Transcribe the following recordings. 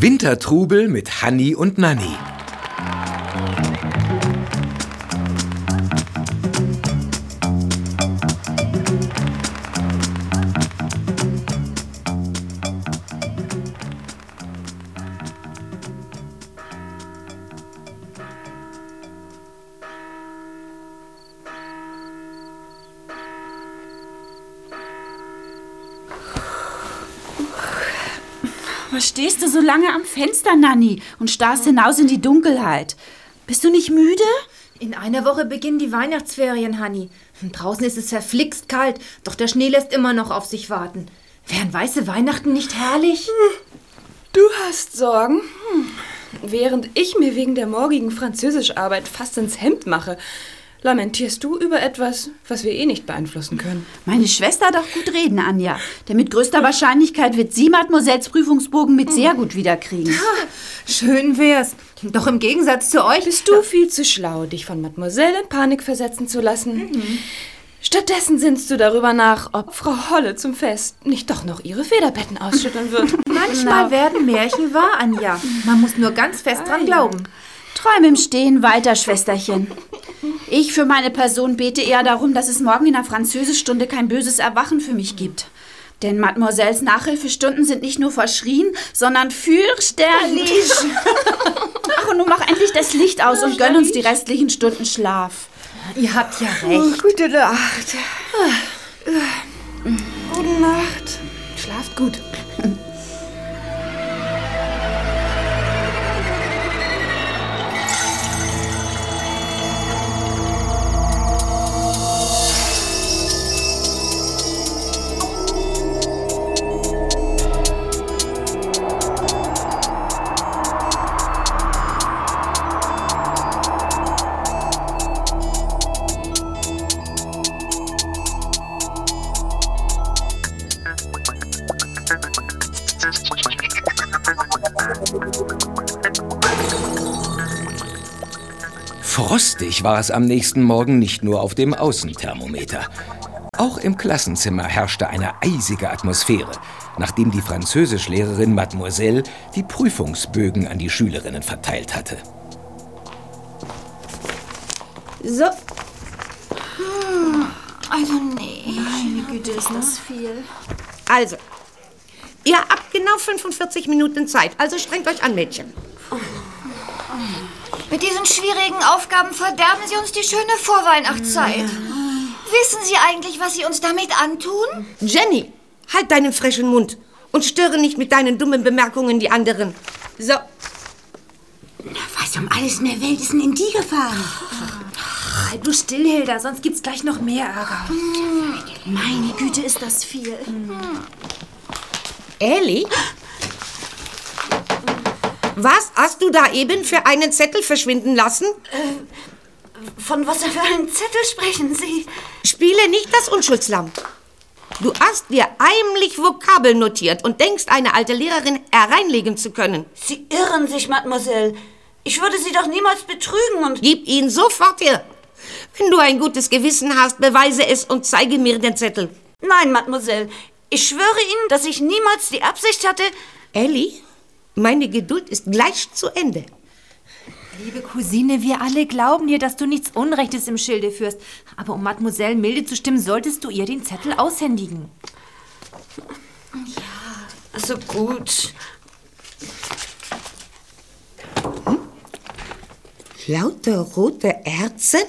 Wintertrubel mit Hanni und Nanni. Lange am Fenster, Nanni, und starrst hinaus in die Dunkelheit? Bist du nicht müde? In einer Woche beginnen die Weihnachtsferien, Hanni. Draußen ist es verflixt kalt, doch der Schnee lässt immer noch auf sich warten. Wären weiße Weihnachten nicht herrlich? Du hast Sorgen? Hm. Während ich mir wegen der morgigen Französischarbeit fast ins Hemd mache, lamentierst du über etwas, was wir eh nicht beeinflussen können. Meine Schwester hat auch gut reden, Anja. Denn mit größter Wahrscheinlichkeit wird sie Mademoiselles Prüfungsbogen mit sehr gut wiederkriegen. Schön wär's. Doch im Gegensatz zu euch... Bist du viel zu schlau, dich von Mademoiselle in Panik versetzen zu lassen? Mhm. Stattdessen sinnst du darüber nach, ob Frau Holle zum Fest nicht doch noch ihre Federbetten ausschütteln wird. Manchmal werden Märchen wahr, Anja. Man muss nur ganz fest dran glauben. Träum im Stehen weiter, Schwesterchen. Ich für meine Person bete eher darum, dass es morgen in der Französischstunde kein böses Erwachen für mich gibt. Denn Mademoiselles Nachhilfestunden sind nicht nur verschrien, sondern fürchterlich. Ach, und nun mach endlich das Licht aus und gönn uns die restlichen Stunden Schlaf. Ihr habt ja recht. Gute Nacht. Gute Nacht. Schlaft gut. Frostig war es am nächsten Morgen nicht nur auf dem Außenthermometer. Auch im Klassenzimmer herrschte eine eisige Atmosphäre, nachdem die Französischlehrerin Mademoiselle die Prüfungsbögen an die Schülerinnen verteilt hatte. So, Also nee. Meine Güte, ist das viel. Also, ihr habt genau 45 Minuten Zeit, also strengt euch an, Mädchen. Diesen schwierigen Aufgaben verderben Sie uns die schöne Vorweihnachtszeit. Wissen Sie eigentlich, was Sie uns damit antun? Jenny, halt deinen frischen Mund und störe nicht mit deinen dummen Bemerkungen die anderen. So, Was um alles in der Welt ist denn in die gefahren? halt du still, Hilda, sonst gibt's gleich noch mehr Ärger. Meine Güte, ist das viel. Ellie? Was hast du da eben für einen Zettel verschwinden lassen? Von was für einem Zettel sprechen Sie? Spiele nicht das Unschuldslamm. Du hast dir heimlich Vokabeln notiert und denkst, eine alte Lehrerin hereinlegen zu können. Sie irren sich, Mademoiselle. Ich würde Sie doch niemals betrügen und... Gib ihn sofort her. Wenn du ein gutes Gewissen hast, beweise es und zeige mir den Zettel. Nein, Mademoiselle. Ich schwöre Ihnen, dass ich niemals die Absicht hatte... Ellie, meine Geduld ist gleich zu Ende. Liebe Cousine, wir alle glauben dir, dass du nichts Unrechtes im Schilde führst. Aber um Mademoiselle milde zu stimmen, solltest du ihr den Zettel aushändigen. Also gut. Lauter rote Erzen?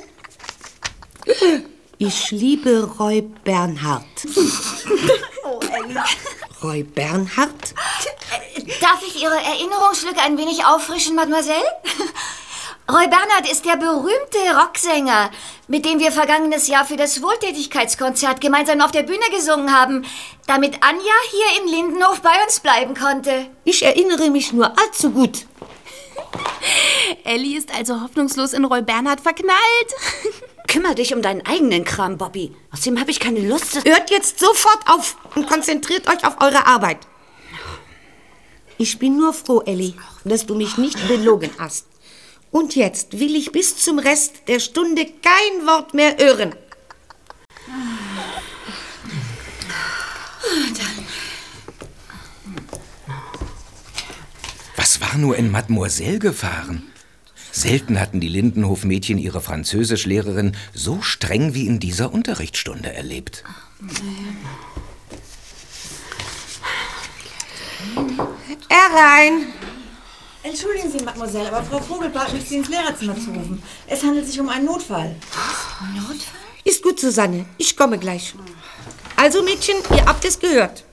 Ich liebe Roy Bernhard. Roy Bernhard? Darf ich Ihre Erinnerungslücke ein wenig auffrischen, Mademoiselle? Roy Bernhard ist der berühmte Rocksänger, mit dem wir vergangenes Jahr für das Wohltätigkeitskonzert gemeinsam auf der Bühne gesungen haben, damit Anja hier in Lindenhof bei uns bleiben konnte. Ich erinnere mich nur allzu gut. Ellie ist also hoffnungslos in Roy Bernhard verknallt. Kümmer dich um deinen eigenen Kram, Bobby. Außerdem habe ich keine Lust... Hört jetzt sofort auf und konzentriert euch auf eure Arbeit. Ich bin nur froh, Ellie, dass du mich nicht belogen hast. Und jetzt will ich bis zum Rest der Stunde kein Wort mehr hören. Was war nur in Mademoiselle gefahren? Selten hatten die Lindenhof-Mädchen ihre Französischlehrerin so streng wie in dieser Unterrichtsstunde erlebt. Herein! Entschuldigen Sie, Mademoiselle, aber Frau Vogel bat mich, Sie ins Lehrerzimmer zu rufen. Es handelt sich um einen Notfall. Ist gut, Susanne. Ich komme gleich. Also, Mädchen, ihr habt es gehört.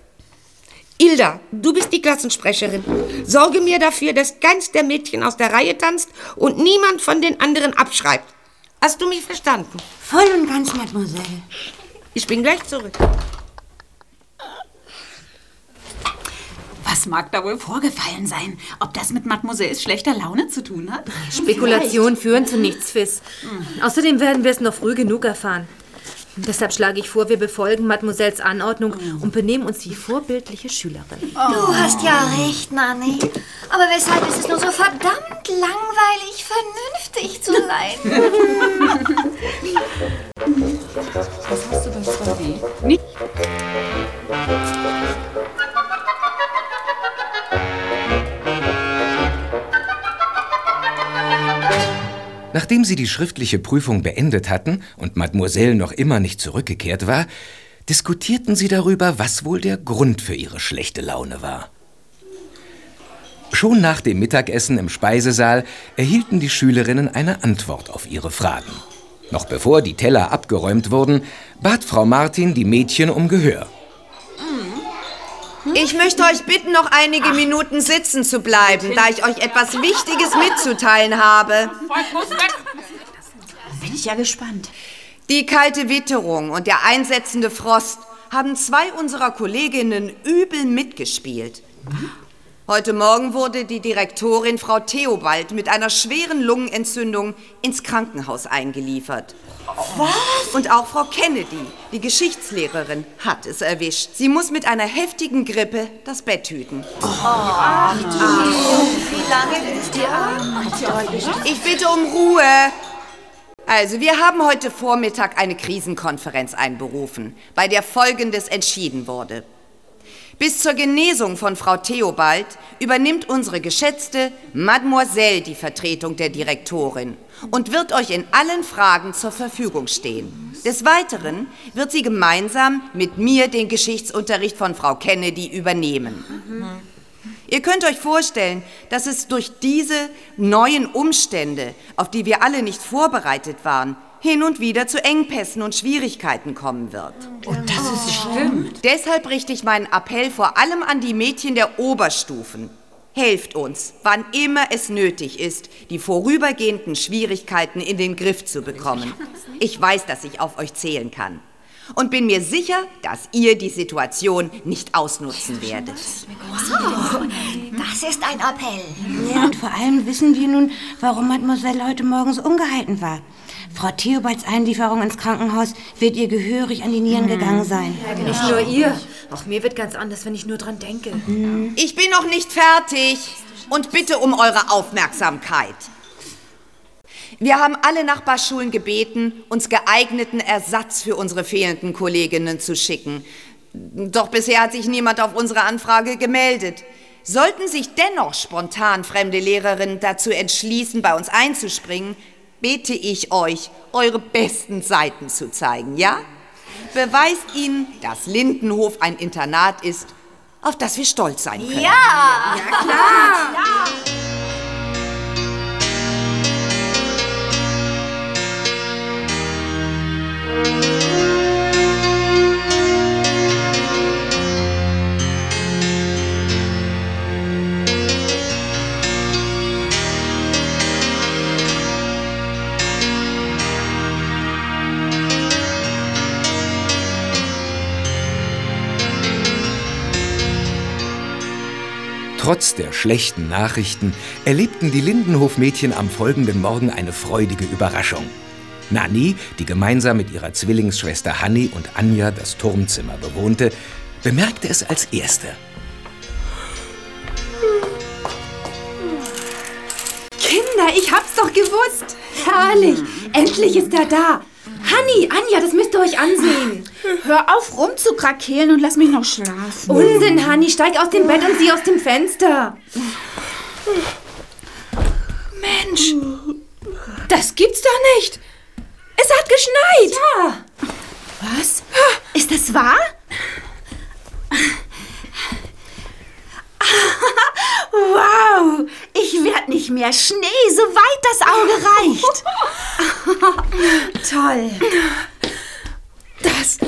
Ilda, du bist die Klassensprecherin. Sorge mir dafür, dass keins der Mädchen aus der Reihe tanzt und niemand von den anderen abschreibt. Hast du mich verstanden? Voll und ganz, Mademoiselle. Ich bin gleich zurück. Was mag da wohl vorgefallen sein? Ob das mit Mademoiselles schlechter Laune zu tun hat? Spekulationen führen zu nichts, Fiss. Außerdem werden wir es noch früh genug erfahren. Deshalb schlage ich vor, wir befolgen Mademoiselles Anordnung und benehmen uns wie vorbildliche Schülerinnen. Du hast ja recht, Nanny. Aber weshalb ist es nur so verdammt langweilig, vernünftig zu sein? Was hast du bei Frau W? Nicht? Sie die schriftliche Prüfung beendet hatten und Mademoiselle noch immer nicht zurückgekehrt war, diskutierten sie darüber, was wohl der Grund für ihre schlechte Laune war. Schon nach dem Mittagessen im Speisesaal erhielten die Schülerinnen eine Antwort auf ihre Fragen. Noch bevor die Teller abgeräumt wurden, bat Frau Martin die Mädchen um Gehör. Ich möchte euch bitten, noch einige Minuten sitzen zu bleiben, da ich euch etwas Wichtiges mitzuteilen habe. Bin ich ja gespannt. Die kalte Witterung und der einsetzende Frost haben zwei unserer Kolleginnen übel mitgespielt. Heute Morgen wurde die Direktorin Frau Theobald mit einer schweren Lungenentzündung ins Krankenhaus eingeliefert. Was? Und auch Frau Kennedy, die Geschichtslehrerin, hat es erwischt. Sie muss mit einer heftigen Grippe das Bett hüten. Wie lange ist die Arm? Ich bitte um Ruhe. Also, wir haben heute Vormittag eine Krisenkonferenz einberufen, bei der Folgendes entschieden wurde. Bis zur Genesung von Frau Theobald übernimmt unsere geschätzte Mademoiselle die Vertretung der Direktorin und wird euch in allen Fragen zur Verfügung stehen. Des Weiteren wird sie gemeinsam mit mir den Geschichtsunterricht von Frau Kennedy übernehmen. Ihr könnt euch vorstellen, dass es durch diese neuen Umstände, auf die wir alle nicht vorbereitet waren, hin und wieder zu Engpässen und Schwierigkeiten kommen wird. Das ist schlimm. Deshalb richte ich meinen Appell vor allem an die Mädchen der Oberstufen. Helft uns, wann immer es nötig ist, die vorübergehenden Schwierigkeiten in den Griff zu bekommen. Ich weiß, dass ich auf euch zählen kann. Und bin mir sicher, dass ihr die Situation nicht ausnutzen werdet. Das ist ein Appell. Ja, und vor allem wissen wir nun, warum Mademoiselle heute Morgen so ungehalten war. Frau Theobalds Einlieferung ins Krankenhaus wird ihr gehörig an die Nieren gegangen sein. Nicht nur ihr. Auch mir wird ganz anders, wenn ich nur dran denke. Ich bin noch nicht fertig und bitte um eure Aufmerksamkeit. Wir haben alle Nachbarschulen gebeten, uns geeigneten Ersatz für unsere fehlenden Kolleginnen zu schicken. Doch bisher hat sich niemand auf unsere Anfrage gemeldet. Sollten sich dennoch spontan fremde Lehrerinnen dazu entschließen, bei uns einzuspringen, bitte ich euch, eure besten Seiten zu zeigen, ja? Beweist ihnen, dass Lindenhof ein Internat ist, auf das wir stolz sein können. Ja! Trotz der schlechten Nachrichten erlebten die Lindenhof-Mädchen am folgenden Morgen eine freudige Überraschung. Nanni, die gemeinsam mit ihrer Zwillingsschwester Hanni und Anja das Turmzimmer bewohnte, bemerkte es als erste. Kinder, ich hab's doch gewusst. Herrlich. Endlich ist er da. Hanni, Anja, das müsst ihr euch ansehen. Hör auf rumzukrakehlen und lass mich noch schlafen. Unsinn, Hanni, steig aus dem Bett und sieh aus dem Fenster. Mensch, das gibt's doch nicht. Es hat geschneit. Ja. Was? Ist das wahr? Wow, ich werde nicht mehr Schnee, so weit das Auge reicht. Toll. Das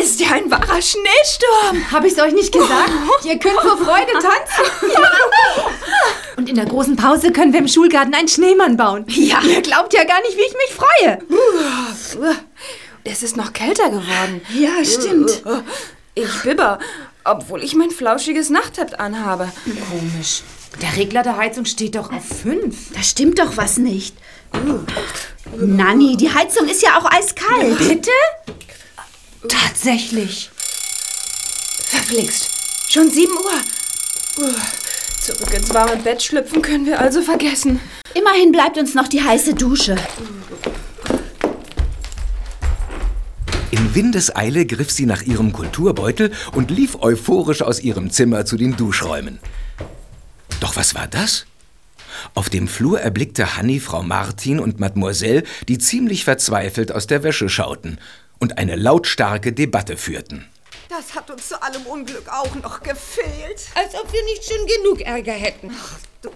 ist ja ein wahrer Schneesturm. Habe ich es euch nicht gesagt? Ihr könnt vor Freude tanzen. Und in der großen Pause können wir im Schulgarten einen Schneemann bauen. Ja. Ihr glaubt ja gar nicht, wie ich mich freue. Es ist noch kälter geworden. Ja, stimmt. Ich bibber, obwohl ich mein flauschiges Nachthemd anhabe. Komisch. Der Regler der Heizung steht doch auf 5. Da stimmt doch was nicht. Nanni, die Heizung ist ja auch eiskalt. Bitte? Tatsächlich. Verflixt. Schon 7 Uhr. Zurück ins warme Bett schlüpfen können wir also vergessen. Immerhin bleibt uns noch die heiße Dusche. Windeseile griff sie nach ihrem Kulturbeutel und lief euphorisch aus ihrem Zimmer zu den Duschräumen. Doch was war das? Auf dem Flur erblickte Hanni Frau Martin und Mademoiselle, die ziemlich verzweifelt aus der Wäsche schauten und eine lautstarke Debatte führten. Das hat uns zu allem Unglück auch noch gefehlt. Als ob wir nicht schon genug Ärger hätten. Ach, du.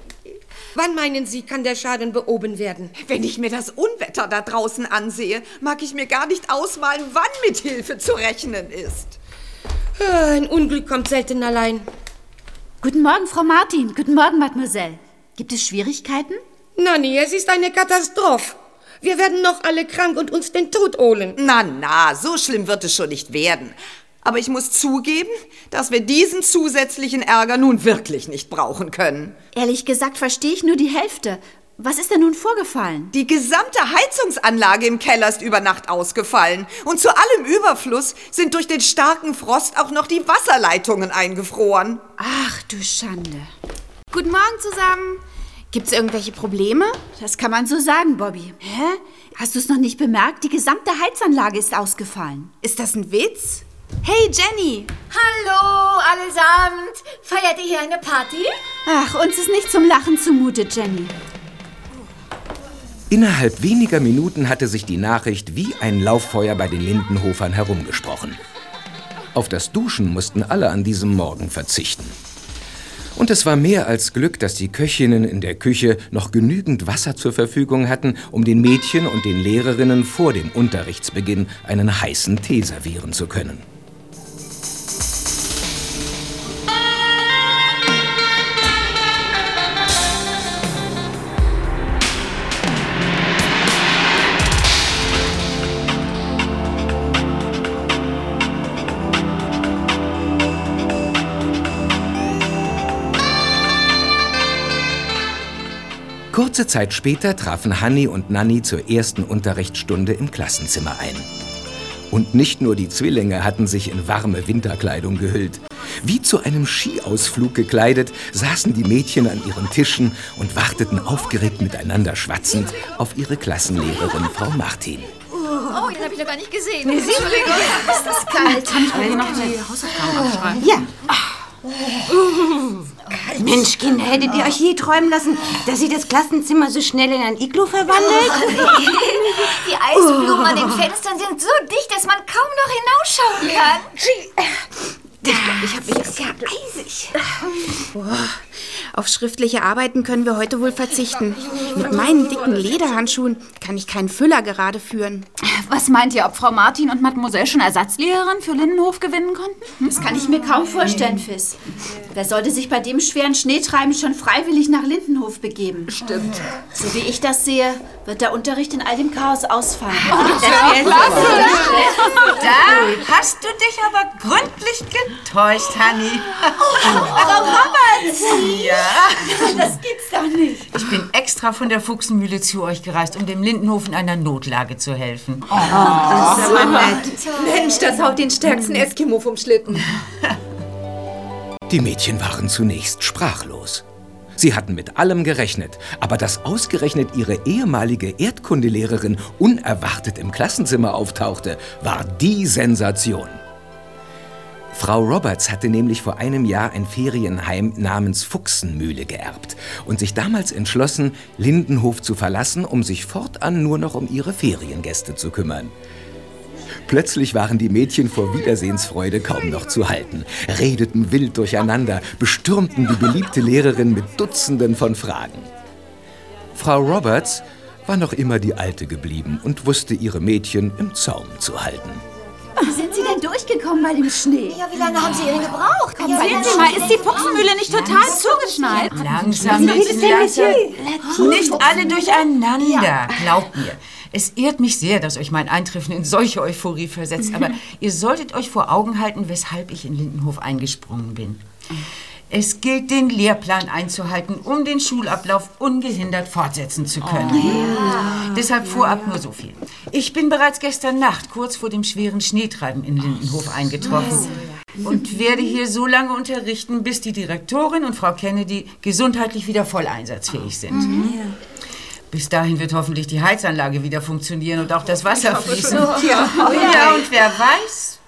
Wann meinen Sie, kann der Schaden behoben werden? Wenn ich mir das Unwetter da draußen ansehe, mag ich mir gar nicht ausmalen, wann mit Hilfe zu rechnen ist. Ah, Ein Unglück kommt selten allein. Guten Morgen, Frau Martin. Guten Morgen, Mademoiselle. Gibt es Schwierigkeiten? Nanni, es ist eine Katastrophe. Wir werden noch alle krank und uns den Tod holen. Na, na, so schlimm wird es schon nicht werden. Aber ich muss zugeben, dass wir diesen zusätzlichen Ärger nun wirklich nicht brauchen können. Ehrlich gesagt verstehe ich nur die Hälfte. Was ist denn nun vorgefallen? Die gesamte Heizungsanlage im Keller ist über Nacht ausgefallen. Und zu allem Überfluss sind durch den starken Frost auch noch die Wasserleitungen eingefroren. Ach du Schande. Guten Morgen zusammen. Gibt's irgendwelche Probleme? Das kann man so sagen, Bobby. Hä? Hast du es noch nicht bemerkt? Die gesamte Heizanlage ist ausgefallen. Ist das ein Witz? Hey Jenny! Hallo allesamt. Feiert ihr hier eine Party? Ach, uns ist nicht zum Lachen zumute, Jenny. Innerhalb weniger Minuten hatte sich die Nachricht wie ein Lauffeuer bei den Lindenhofern herumgesprochen. Auf das Duschen mussten alle an diesem Morgen verzichten. Und es war mehr als Glück, dass die Köchinnen in der Küche noch genügend Wasser zur Verfügung hatten, um den Mädchen und den Lehrerinnen vor dem Unterrichtsbeginn einen heißen Tee servieren zu können. Kurze Zeit später trafen Hanni und Nanni zur ersten Unterrichtsstunde im Klassenzimmer ein. Und nicht nur die Zwillinge hatten sich in warme Winterkleidung gehüllt. Wie zu einem Skiausflug gekleidet, saßen die Mädchen an ihren Tischen und warteten aufgeregt miteinander schwatzend auf ihre Klassenlehrerin Frau Martin. Oh, den habe ich noch gar nicht gesehen. Entschuldigung. Ist das kalt? Kann ich bitte noch die Hausaufgaben aufschreiben? Ja. Mensch, Kinder, hättet ihr euch je träumen lassen, dass sie das Klassenzimmer so schnell in ein Iglu verwandelt? Die Eisblumen an den Fenstern sind so dicht, dass man kaum noch hinausschauen kann. Ich habe mich ist ja eisig. Boah. Auf schriftliche Arbeiten können wir heute wohl verzichten. Mit meinen dicken Lederhandschuhen kann ich keinen Füller gerade führen. Was meint ihr, ob Frau Martin und Mademoiselle schon Ersatzlehrerin für Lindenhof gewinnen konnten? Das kann ich mir kaum vorstellen, Fiss. Wer sollte sich bei dem schweren Schneetreiben schon freiwillig nach Lindenhof begeben? Stimmt. So wie ich das sehe, wird der Unterricht in all dem Chaos ausfallen. Da hast du dich aber gründlich getäuscht, Hanni. Frau Roberts! Ja. Das gibt's doch nicht. Ich bin extra von der Fuchsenmühle zu euch gereist, um dem Lindenhof in einer Notlage zu helfen. Das ist aber nett. Mensch, das haut den stärksten Eskimo vom Schlitten. Die Mädchen waren zunächst sprachlos. Sie hatten mit allem gerechnet, aber dass ausgerechnet ihre ehemalige Erdkundelehrerin unerwartet im Klassenzimmer auftauchte, war die Sensation. Frau Roberts hatte nämlich vor einem Jahr ein Ferienheim namens Fuchsenmühle geerbt und sich damals entschlossen, Lindenhof zu verlassen, um sich fortan nur noch um ihre Feriengäste zu kümmern. Plötzlich waren die Mädchen vor Wiedersehensfreude kaum noch zu halten, redeten wild durcheinander, bestürmten die beliebte Lehrerin mit Dutzenden von Fragen. Frau Roberts war noch immer die Alte geblieben und wusste ihre Mädchen im Zaum zu halten. Durchgekommen bei dem Schnee? Ja, wie lange haben Sie ihn gebraucht? Komm, sehen Sie mal, ist die Fuchsenmühle nicht total zugeschneit? Langsam, Mädchen, Nicht alle durcheinander. Glaubt mir. Es ehrt mich sehr, dass euch mein Eintreffen in solche Euphorie versetzt, aber ihr solltet euch vor Augen halten, weshalb ich in Lindenhof eingesprungen bin. Es gilt, den Lehrplan einzuhalten, um den Schulablauf ungehindert fortsetzen zu können. Deshalb vorab nur so viel. Ich bin bereits gestern Nacht kurz vor dem schweren Schneetreiben in Lindenhof eingetroffen und werde hier so lange unterrichten, bis die Direktorin und Frau Kennedy gesundheitlich wieder voll einsatzfähig sind. Bis dahin wird hoffentlich die Heizanlage wieder funktionieren und auch das Wasser fließen. Ja. Ja. ja, und wer weiß,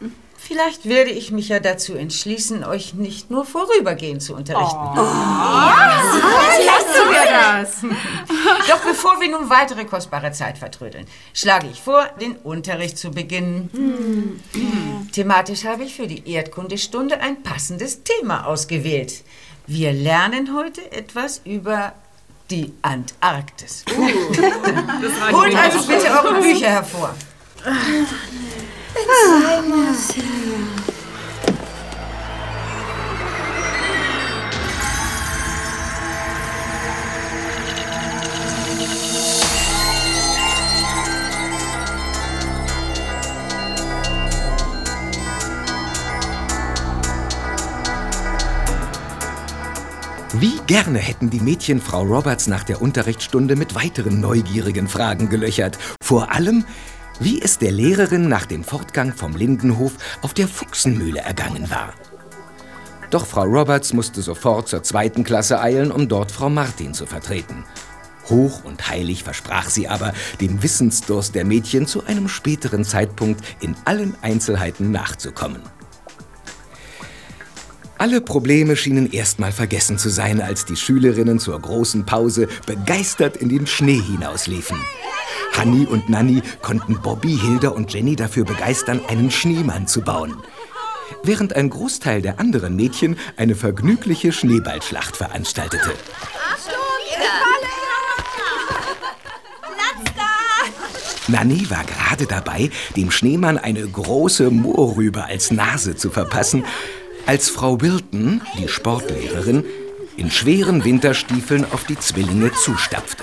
vielleicht werde ich mich ja dazu entschließen, euch nicht nur vorübergehend zu unterrichten. Vielleicht sogar das. Doch bevor wir nun weitere kostbare Zeit vertrödeln, schlage ich vor, den Unterricht zu beginnen. Thematisch habe ich für die Erdkundestunde ein passendes Thema ausgewählt. Wir lernen heute etwas über die Antarktis. Holt also bitte eure Bücher hervor. Wie gerne hätten die Mädchen Frau Roberts nach der Unterrichtsstunde mit weiteren neugierigen Fragen gelöchert. Vor allem, wie es der Lehrerin nach dem Fortgang vom Lindenhof auf der Fuchsenmühle ergangen war. Doch Frau Roberts musste sofort zur zweiten Klasse eilen, um dort Frau Martin zu vertreten. Hoch und heilig versprach sie aber, dem Wissensdurst der Mädchen zu einem späteren Zeitpunkt in allen Einzelheiten nachzukommen. Alle Probleme schienen erstmal vergessen zu sein, als die Schülerinnen zur großen Pause begeistert in den Schnee hinausliefen. Hanni und Nanni konnten Bobby, Hilda und Jenny dafür begeistern, einen Schneemann zu bauen. Während ein Großteil der anderen Mädchen eine vergnügliche Schneeballschlacht veranstaltete. Nanni war gerade dabei, dem Schneemann eine große Moorrübe als Nase zu verpassen, als Frau Wilton, die Sportlehrerin, in schweren Winterstiefeln auf die Zwillinge zustapfte.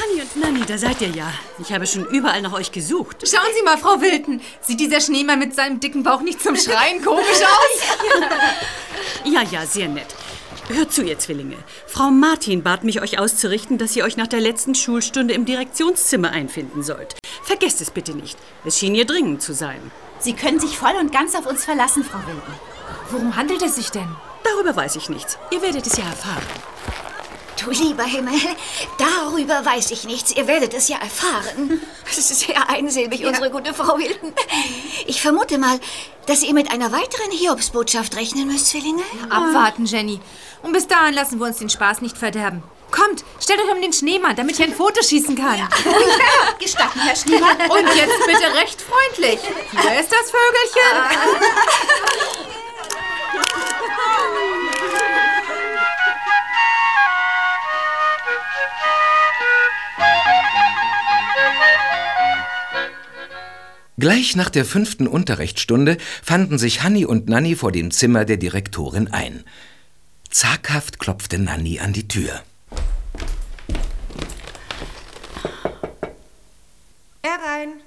Hanni und Nanni, da seid ihr ja. Ich habe schon überall nach euch gesucht. Schauen Sie mal, Frau Wilton. Sieht dieser Schneemann mit seinem dicken Bauch nicht zum Schreien komisch aus? Ja, ja, sehr nett. Hört zu, ihr Zwillinge. Frau Martin bat mich, euch auszurichten, dass ihr euch nach der letzten Schulstunde im Direktionszimmer einfinden sollt. Vergesst es bitte nicht. Es schien ihr dringend zu sein. Sie können sich voll und ganz auf uns verlassen, Frau Wilden. Worum handelt es sich denn? Darüber weiß ich nichts. Ihr werdet es ja erfahren. Du lieber Himmel, darüber weiß ich nichts. Ihr werdet es ja erfahren. Das ist sehr einsilbig, unsere gute Frau Wilton. Ich vermute mal, dass ihr mit einer weiteren Hiobsbotschaft rechnen müsst, Zwillinge. Abwarten, Jenny. Und bis dahin lassen wir uns den Spaß nicht verderben. Kommt, stellt euch um den Schneemann, damit ich ein Foto schießen kann. Gestatten, Herr Schneemann. Und jetzt bitte recht freundlich. Hier ist das Vögelchen. Gleich nach der fünften Unterrichtsstunde fanden sich Hanni und Nanni vor dem Zimmer der Direktorin ein. Zaghaft klopfte Nanni an die Tür. Herein.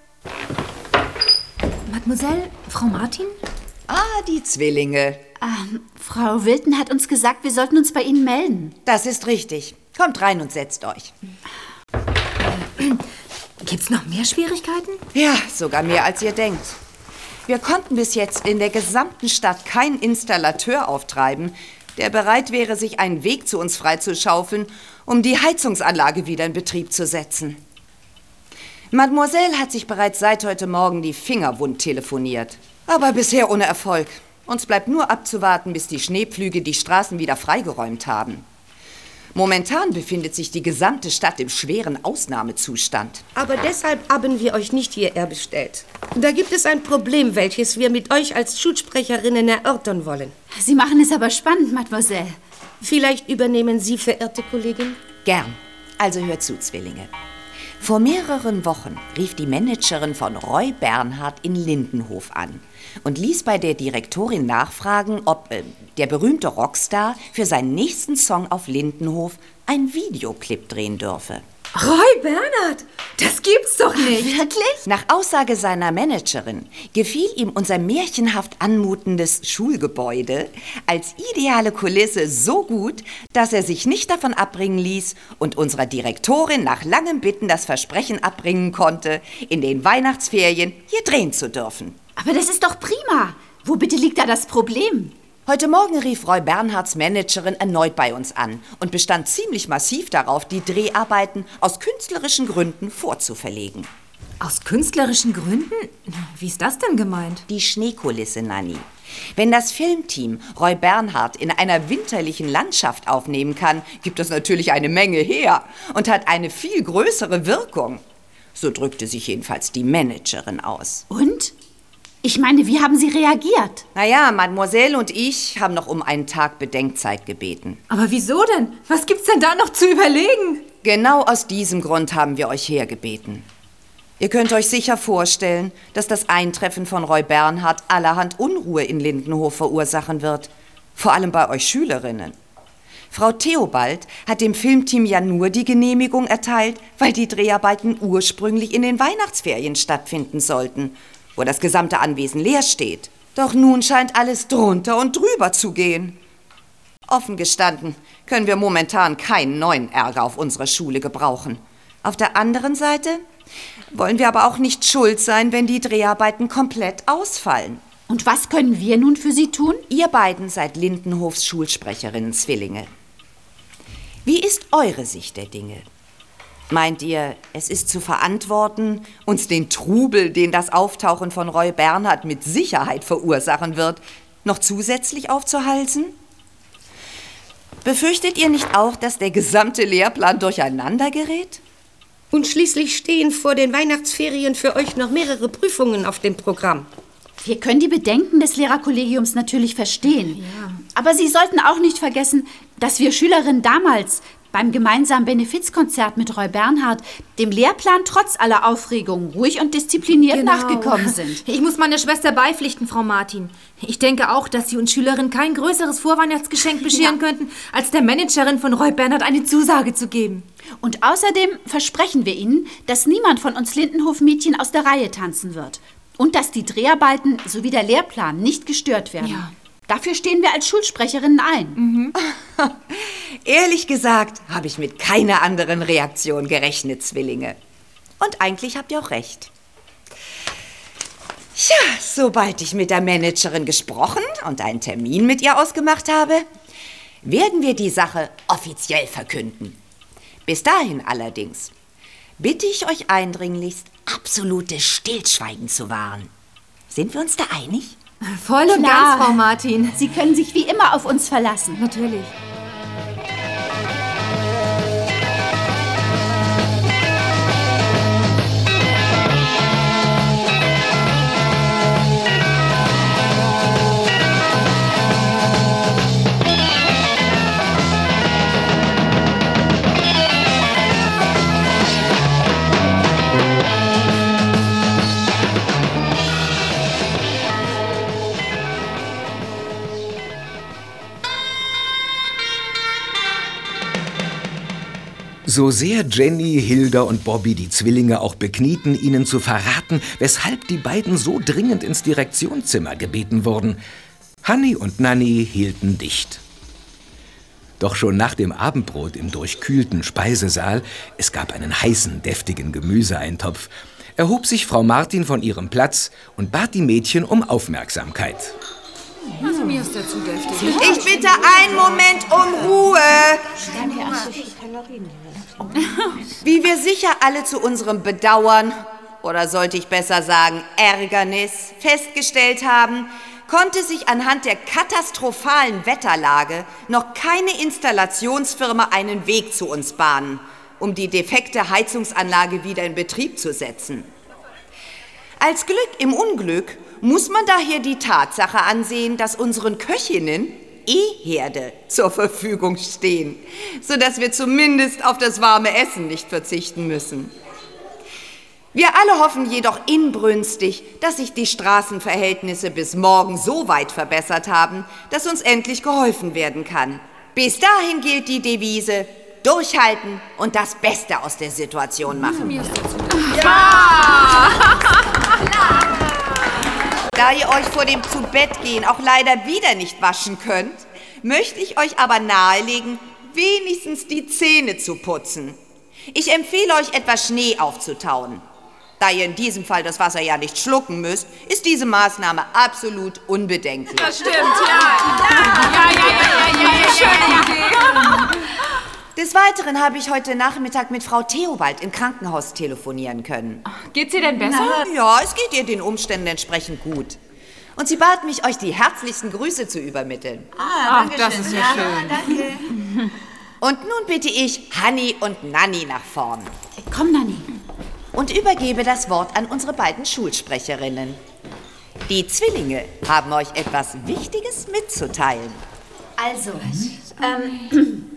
Mademoiselle, Frau Martin? Ah, die Zwillinge. Ähm, Frau Wilton hat uns gesagt, wir sollten uns bei Ihnen melden. Das ist richtig. Kommt rein und setzt euch. Gibt's noch mehr Schwierigkeiten? Ja, sogar mehr als ihr denkt. Wir konnten bis jetzt in der gesamten Stadt keinen Installateur auftreiben, der bereit wäre, sich einen Weg zu uns freizuschaufeln, um die Heizungsanlage wieder in Betrieb zu setzen. Mademoiselle hat sich bereits seit heute Morgen die Finger wund telefoniert. Aber bisher ohne Erfolg. Uns bleibt nur abzuwarten, bis die Schneepflüge die Straßen wieder freigeräumt haben. Momentan befindet sich die gesamte Stadt im schweren Ausnahmezustand. Aber deshalb haben wir euch nicht hierher bestellt. Da gibt es ein Problem, welches wir mit euch als Schulsprecherinnen erörtern wollen. Sie machen es aber spannend, Mademoiselle. Vielleicht übernehmen Sie, verehrte Kollegin? Gern. Also hört zu, Zwillinge. Vor mehreren Wochen rief die Managerin von Roy Bernhard in Lindenhof an und ließ bei der Direktorin nachfragen, ob äh, der berühmte Rockstar für seinen nächsten Song auf Lindenhof ein Videoclip drehen dürfe. Roy Bernhard, das gibt's doch nicht. Wirklich? Nach Aussage seiner Managerin gefiel ihm unser märchenhaft anmutendes Schulgebäude als ideale Kulisse so gut, dass er sich nicht davon abbringen ließ und unserer Direktorin nach langem Bitten das Versprechen abbringen konnte, in den Weihnachtsferien hier drehen zu dürfen. Aber das ist doch prima. Wo bitte liegt da das Problem? Heute Morgen rief Roy Bernhards Managerin erneut bei uns an und bestand ziemlich massiv darauf, die Dreharbeiten aus künstlerischen Gründen vorzuverlegen. Aus künstlerischen Gründen? Wie ist das denn gemeint? Die Schneekulisse, Nanny. Wenn das Filmteam Roy Bernhard in einer winterlichen Landschaft aufnehmen kann, gibt das natürlich eine Menge her und hat eine viel größere Wirkung. So drückte sich jedenfalls die Managerin aus. Und? Ich meine, wie haben Sie reagiert? Naja, Mademoiselle und ich haben noch um einen Tag Bedenkzeit gebeten. Aber wieso denn? Was gibt's denn da noch zu überlegen? Genau aus diesem Grund haben wir euch hergebeten. Ihr könnt euch sicher vorstellen, dass das Eintreffen von Roy Bernhard allerhand Unruhe in Lindenhof verursachen wird. Vor allem bei euch Schülerinnen. Frau Theobald hat dem Filmteam ja nur die Genehmigung erteilt, weil die Dreharbeiten ursprünglich in den Weihnachtsferien stattfinden sollten wo das gesamte Anwesen leer steht. Doch nun scheint alles drunter und drüber zu gehen. Offen gestanden können wir momentan keinen neuen Ärger auf unserer Schule gebrauchen. Auf der anderen Seite wollen wir aber auch nicht schuld sein, wenn die Dreharbeiten komplett ausfallen. Und was können wir nun für Sie tun? Ihr beiden seid Lindenhofs Schulsprecherinnen Zwillinge. Wie ist eure Sicht der Dinge? Meint ihr, es ist zu verantworten, uns den Trubel, den das Auftauchen von Roy Bernhard mit Sicherheit verursachen wird, noch zusätzlich aufzuhalsen? Befürchtet ihr nicht auch, dass der gesamte Lehrplan durcheinander gerät? Und schließlich stehen vor den Weihnachtsferien für euch noch mehrere Prüfungen auf dem Programm. Wir können die Bedenken des Lehrerkollegiums natürlich verstehen. Ja. Aber Sie sollten auch nicht vergessen, dass wir Schülerinnen damals beim gemeinsamen Benefizkonzert mit Roy Bernhard dem Lehrplan trotz aller Aufregung ruhig und diszipliniert Genau. nachgekommen sind. Ich muss meiner Schwester beipflichten, Frau Martin. Ich denke auch, dass Sie uns Schülerinnen kein größeres Vorweihnachtsgeschenk bescheren könnten, als der Managerin von Roy Bernhard eine Zusage zu geben. Und außerdem versprechen wir Ihnen, dass niemand von uns Lindenhof-Mädchen aus der Reihe tanzen wird. Und dass die Dreharbeiten sowie der Lehrplan nicht gestört werden. Ja. Dafür stehen wir als Schulsprecherinnen ein. Ehrlich gesagt habe ich mit keiner anderen Reaktion gerechnet, Zwillinge. Und eigentlich habt ihr auch recht. Ja, sobald ich mit der Managerin gesprochen und einen Termin mit ihr ausgemacht habe, werden wir die Sache offiziell verkünden. Bis dahin allerdings bitte ich euch eindringlichst, absolutes Stillschweigen zu wahren. Sind wir uns da einig? Voll und Klar. ganz, Frau Martin. Sie können sich wie immer auf uns verlassen. Natürlich. So sehr Jenny, Hilda und Bobby die Zwillinge auch beknieten, ihnen zu verraten, weshalb die beiden so dringend ins Direktionszimmer gebeten wurden, Hanni und Nanni hielten dicht. Doch schon nach dem Abendbrot im durchkühlten Speisesaal, es gab einen heißen, deftigen Gemüseeintopf, erhob sich Frau Martin von ihrem Platz und bat die Mädchen um Aufmerksamkeit. Also mir ist der zu deftig. Ich bitte einen Moment um Ruhe. Wie wir sicher alle zu unserem Bedauern, oder sollte ich besser sagen Ärgernis, festgestellt haben, konnte sich anhand der katastrophalen Wetterlage noch keine Installationsfirma einen Weg zu uns bahnen, um die defekte Heizungsanlage wieder in Betrieb zu setzen. Als Glück im Unglück muss man daher die Tatsache ansehen, dass unseren Köchinnen E-Herde zur Verfügung stehen, sodass wir zumindest auf das warme Essen nicht verzichten müssen. Wir alle hoffen jedoch inbrünstig, dass sich die Straßenverhältnisse bis morgen so weit verbessert haben, dass uns endlich geholfen werden kann. Bis dahin gilt die Devise, durchhalten und das Beste aus der Situation machen. Ja! Da ihr euch vor dem Zubettgehen auch leider wieder nicht waschen könnt, möchte ich euch aber nahelegen, wenigstens die Zähne zu putzen. Ich empfehle euch etwas Schnee aufzutauen. Da ihr in diesem Fall das Wasser ja nicht schlucken müsst, ist diese Maßnahme absolut unbedenklich. Das stimmt, ja. Ja, ja, ja. Weiteren habe ich heute Nachmittag mit Frau Theobald im Krankenhaus telefonieren können. Geht's ihr denn besser? Na, ja, es geht ihr den Umständen entsprechend gut. Und sie bat mich, euch die herzlichsten Grüße zu übermitteln. Ah, danke Ach, das ist ja, ja schön. danke. Und nun bitte ich Hanni und Nanni nach vorn. Komm, Nanni und übergebe das Wort an unsere beiden Schulsprecherinnen. Die Zwillinge haben euch etwas Wichtiges mitzuteilen. Also, ähm,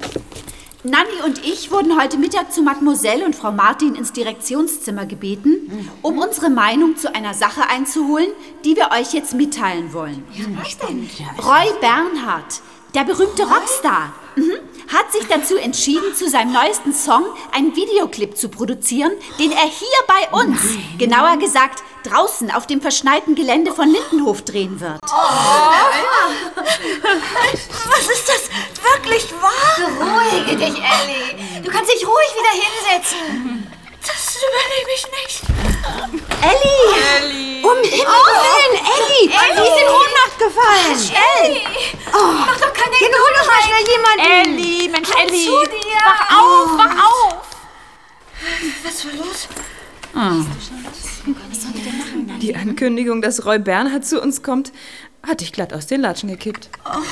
Nanni und ich wurden heute Mittag zu Mademoiselle und Frau Martin ins Direktionszimmer gebeten, um unsere Meinung zu einer Sache einzuholen, die wir euch jetzt mitteilen wollen. Ja, was denn? Roy Bernhardt, der berühmte Rockstar, mhm hat sich dazu entschieden, zu seinem neuesten Song einen Videoclip zu produzieren, den er hier bei uns, Nein. genauer gesagt draußen auf dem verschneiten Gelände von Lindenhof drehen wird. Oh. Was ist das? Wirklich wahr? Beruhige dich, Ellie. Du kannst dich ruhig wieder hinsetzen. Das überlebe ich nicht. Ellie! Ellie! Um Himmels oh. Willen, Ellie! Ellie! Sie ist in Ohnmacht gefallen! Schnell! Oh. Mach doch keine Dann hol doch mal schnell jemanden! Ellie, Mensch, Komm Ellie! zu dir! Wach auf, wach auf! Was war los? Oh. Die Ankündigung, dass Roy Bernhard zu uns kommt, hat dich glatt aus den Latschen gekippt. Oh.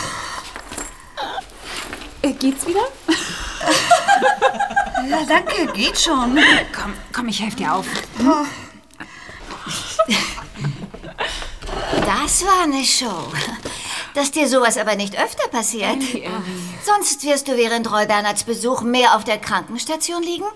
Äh, geht's wieder? Ja, danke, geht schon. Komm, komm, ich helfe dir auf. Das war eine Show. Dass dir sowas aber nicht öfter passiert. Sonst wirst du während Roy Bernhards Besuch mehr auf der Krankenstation liegen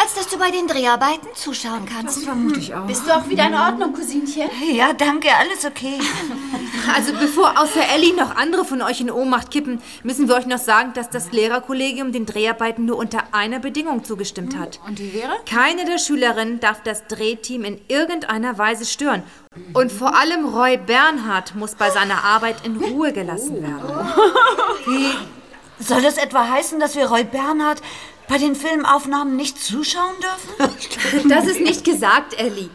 als dass du bei den Dreharbeiten zuschauen kannst. Das vermute ich auch. Bist du auch wieder in Ordnung, Cousinchen? Ja, danke, alles okay. Also bevor außer Ellie noch andere von euch in Ohnmacht kippen, müssen wir euch noch sagen, dass das Lehrerkollegium den Dreharbeiten nur unter einer Bedingung zugestimmt hat. Und die wäre? Keine der Schülerinnen darf das Drehteam in irgendeiner Weise stören. Und vor allem Roy Bernhard muss bei seiner Arbeit in Ruhe gelassen werden. Wie soll das etwa heißen, dass wir Roy Bernhard bei den Filmaufnahmen nicht zuschauen dürfen? Das ist nicht gesagt, Ellie.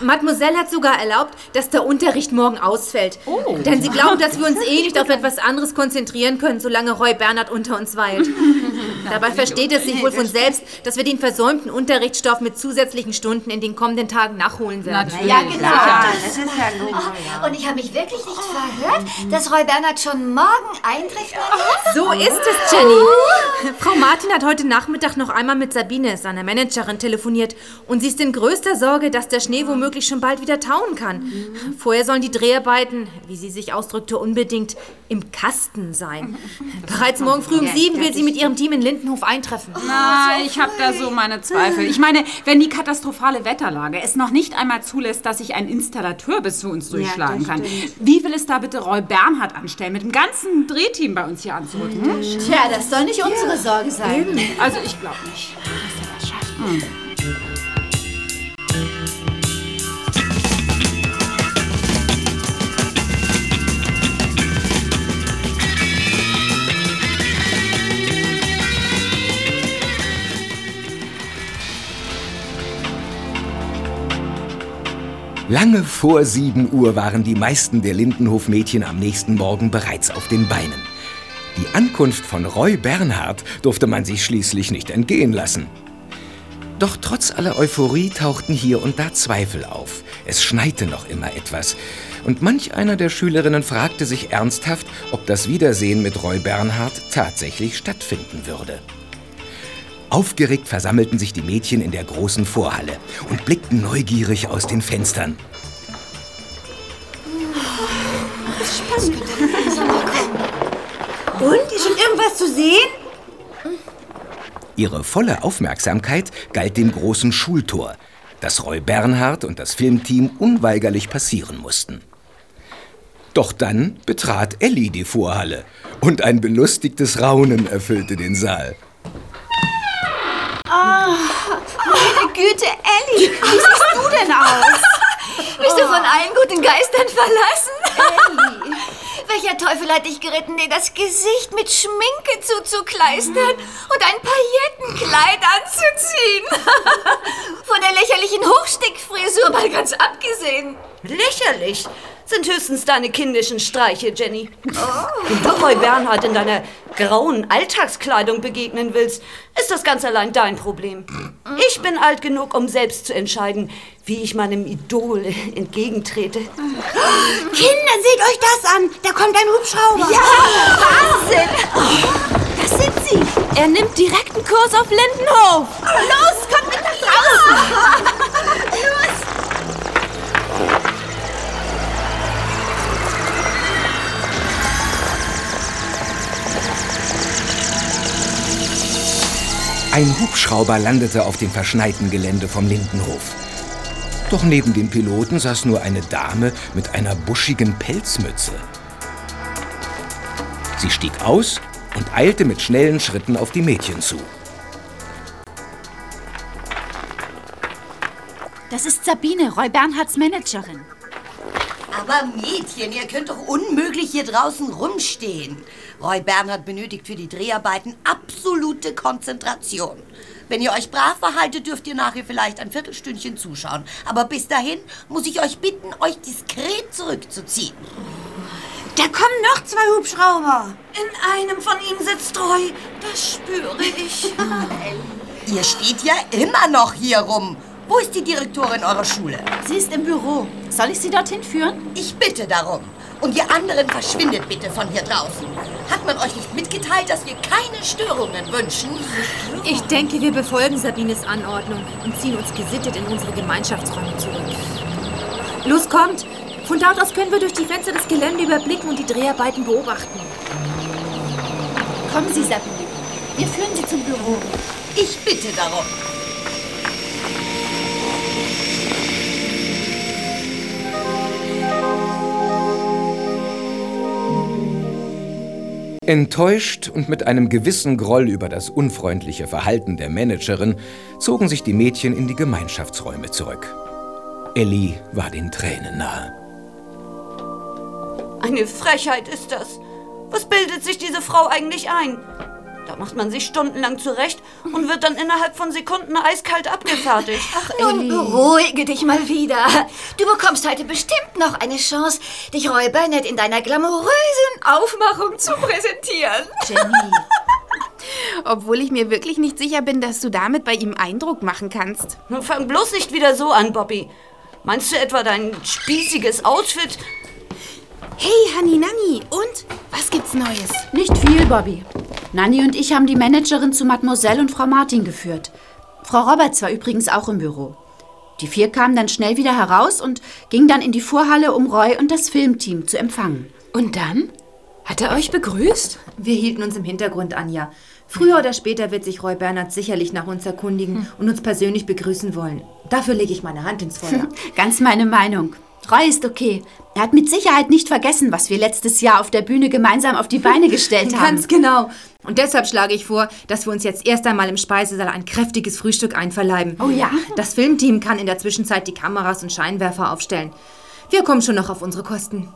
Mademoiselle hat sogar erlaubt, dass der Unterricht morgen ausfällt. Oh. Denn sie glaubt, dass wir uns eh nicht auf etwas anderes konzentrieren können, solange Roy Bernhard unter uns weilt. Dabei versteht es sich wohl von selbst, dass wir den versäumten Unterrichtsstoff mit zusätzlichen Stunden in den kommenden Tagen nachholen werden. Natürlich. Ja, genau. Ja, das ist ja logisch. Oh, und ich habe mich wirklich nicht verhört, dass Roy Bernhard schon morgen eintrifft. So ist es, Jenny. Frau Martin hat heute Nachmittag noch einmal mit Sabine, seiner Managerin, telefoniert und sie ist in größter Sorge, dass der Schnee womöglich schon bald wieder tauen kann. Mhm. Vorher sollen die Dreharbeiten, wie sie sich ausdrückte, unbedingt im Kasten sein. Bereits morgen früh um sieben will sie mit ihrem Team in Lindenhof eintreffen. Na, ich habe da so meine Zweifel. Ich meine, wenn die katastrophale Wetterlage es noch nicht einmal zulässt, dass sich ein Installateur bis zu uns durchschlagen ja, kann, wie will es da bitte Roy Bernhard anstellen, mit dem ganzen Drehteam bei uns hier anzurücken? Hm? Tja, das soll nicht unsere Sorge sein. Also ich glaube nicht, dass er das schafft. Hm. Lange vor 7 Uhr waren die meisten der Lindenhof-Mädchen am nächsten Morgen bereits auf den Beinen. Die Ankunft von Roy Bernhard durfte man sich schließlich nicht entgehen lassen. Doch trotz aller Euphorie tauchten hier und da Zweifel auf. Es schneite noch immer etwas. Und manch einer der Schülerinnen fragte sich ernsthaft, ob das Wiedersehen mit Roy Bernhard tatsächlich stattfinden würde. Aufgeregt versammelten sich die Mädchen in der großen Vorhalle und blickten neugierig aus den Fenstern. Und? Ist schon irgendwas zu sehen? Ihre volle Aufmerksamkeit galt dem großen Schultor, das Roy Bernhard und das Filmteam unweigerlich passieren mussten. Doch dann betrat Ellie die Vorhalle und ein belustigtes Raunen erfüllte den Saal. Oh, meine Güte, Ellie, wie siehst du denn aus? Bist du von allen guten Geistern verlassen? Ellie. Welcher Teufel hat dich geritten, dir das Gesicht mit Schminke zuzukleistern und ein Paillettenkleid anzuziehen? Von der lächerlichen Hochstickfrisur mal ganz abgesehen. Lächerlich sind höchstens deine kindischen Streiche, Jenny. Wenn du Roy Bernhard in deiner grauen Alltagskleidung begegnen willst, ist das ganz allein dein Problem. Ich bin alt genug, um selbst zu entscheiden, wie ich meinem Idol entgegentrete. Kinder, seht euch das an! Da kommt ein Hubschrauber! Ja, Wahnsinn! Das sind sie! Er nimmt direkt einen Kurs auf Lindenhof. Los, kommt mit nach draußen! Ein Hubschrauber landete auf dem verschneiten Gelände vom Lindenhof. Doch neben dem Piloten saß nur eine Dame mit einer buschigen Pelzmütze. Sie stieg aus und eilte mit schnellen Schritten auf die Mädchen zu. Das ist Sabine, Roy Bernhards Managerin. Aber Mädchen, ihr könnt doch unmöglich hier draußen rumstehen. Roy Bernhard benötigt für die Dreharbeiten absolute Konzentration. Wenn ihr euch brav verhaltet, dürft ihr nachher vielleicht ein Viertelstündchen zuschauen. Aber bis dahin muss ich euch bitten, euch diskret zurückzuziehen. Da kommen noch zwei Hubschrauber. In einem von ihnen sitzt Roy. Das spüre ich. Ihr steht ja immer noch hier rum. Wo ist die Direktorin eurer Schule? Sie ist im Büro. Soll ich Sie dorthin führen? Ich bitte darum. Und ihr anderen verschwindet bitte von hier draußen. Hat man euch nicht mitgeteilt, dass wir keine Störungen wünschen? Ich denke, wir befolgen Sabines Anordnung und ziehen uns gesittet in unsere Gemeinschaftsräume zurück. Los, kommt! Von dort aus können wir durch die Fenster das Gelände überblicken und die Dreharbeiten beobachten. Kommen Sie, Sabine. Wir führen Sie zum Büro. Ich bitte darum. Enttäuscht und mit einem gewissen Groll über das unfreundliche Verhalten der Managerin zogen sich die Mädchen in die Gemeinschaftsräume zurück. Ellie war den Tränen nahe. Eine Frechheit ist das. Was bildet sich diese Frau eigentlich ein? Da macht man sich stundenlang zurecht und wird dann innerhalb von Sekunden eiskalt abgefertigt. Ach, Nun beruhige dich mal wieder. Du bekommst heute bestimmt noch eine Chance, dich Roy Bennett in deiner glamourösen Aufmachung zu präsentieren. Jenny. Obwohl ich mir wirklich nicht sicher bin, dass du damit bei ihm Eindruck machen kannst. Nun fang bloß nicht wieder so an, Bobby. Meinst du etwa dein spießiges Outfit? Hey, Hani Nani, und? Was gibt's Neues? Nicht viel, Bobby. Nanny und ich haben die Managerin zu Mademoiselle und Frau Martin geführt. Frau Roberts war übrigens auch im Büro. Die vier kamen dann schnell wieder heraus und gingen dann in die Vorhalle, um Roy und das Filmteam zu empfangen. Und dann? Hat er euch begrüßt? Wir hielten uns im Hintergrund, Anja. Früher oder später wird sich Roy Bernhard sicherlich nach uns erkundigen und uns persönlich begrüßen wollen. Dafür lege ich meine Hand ins Feuer. Ganz meine Meinung. Roy ist okay. Er hat mit Sicherheit nicht vergessen, was wir letztes Jahr auf der Bühne gemeinsam auf die Beine gestellt haben. Ganz genau. Und deshalb schlage ich vor, dass wir uns jetzt erst einmal im Speisesaal ein kräftiges Frühstück einverleiben. Oh ja? Das Filmteam kann in der Zwischenzeit die Kameras und Scheinwerfer aufstellen. Wir kommen schon noch auf unsere Kosten.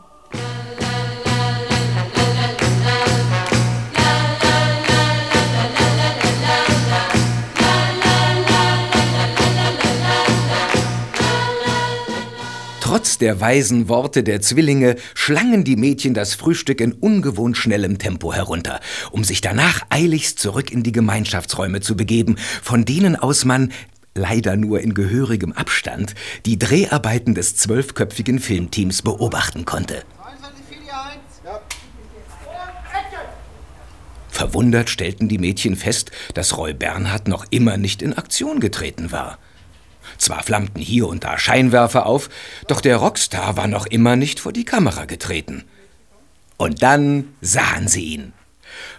Trotz der weisen Worte der Zwillinge schlangen die Mädchen das Frühstück in ungewohnt schnellem Tempo herunter, um sich danach eiligst zurück in die Gemeinschaftsräume zu begeben, von denen aus man leider nur in gehörigem Abstand, die Dreharbeiten des zwölfköpfigen Filmteams beobachten konnte. Verwundert stellten die Mädchen fest, dass Roy Bernhard noch immer nicht in Aktion getreten war. Zwar flammten hier und da Scheinwerfer auf, doch der Rockstar war noch immer nicht vor die Kamera getreten. Und dann sahen sie ihn.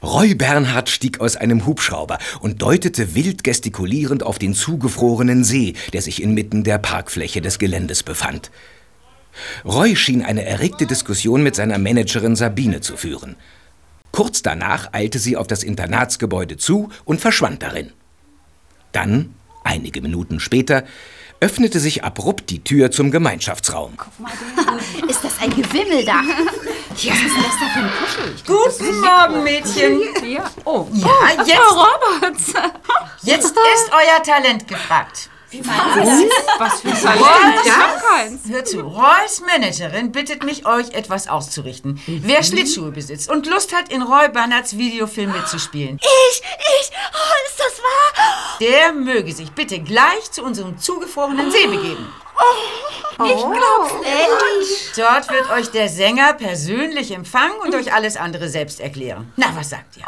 Roy Bernhard stieg aus einem Hubschrauber und deutete wild gestikulierend auf den zugefrorenen See, der sich inmitten der Parkfläche des Geländes befand. Roy schien eine erregte Diskussion mit seiner Managerin Sabine zu führen. Kurz danach eilte sie auf das Internatsgebäude zu und verschwand darin. Dann, einige Minuten später, öffnete sich abrupt die Tür zum Gemeinschaftsraum. Ist das ein Gewimmel da? Ja, was ist das da für ein Kuschel? Guten Morgen, Mädchen. Ja. Oh, Ja, ja, jetzt, Frau Roberts. jetzt ist euer Talent gefragt. Wie Was für ein Talent? Ich hab keins. Hör zu, Roys Managerin bittet mich, euch etwas auszurichten. Wer Schlittschuhe besitzt und Lust hat, in Roy Bernhards Videofilm mitzuspielen, Ich, ich, oh, ist das wahr? der möge sich bitte gleich zu unserem zugefrorenen See begeben. Ich glaub's nicht. Dort wird euch der Sänger persönlich empfangen und euch alles andere selbst erklären. Na, was sagt ihr?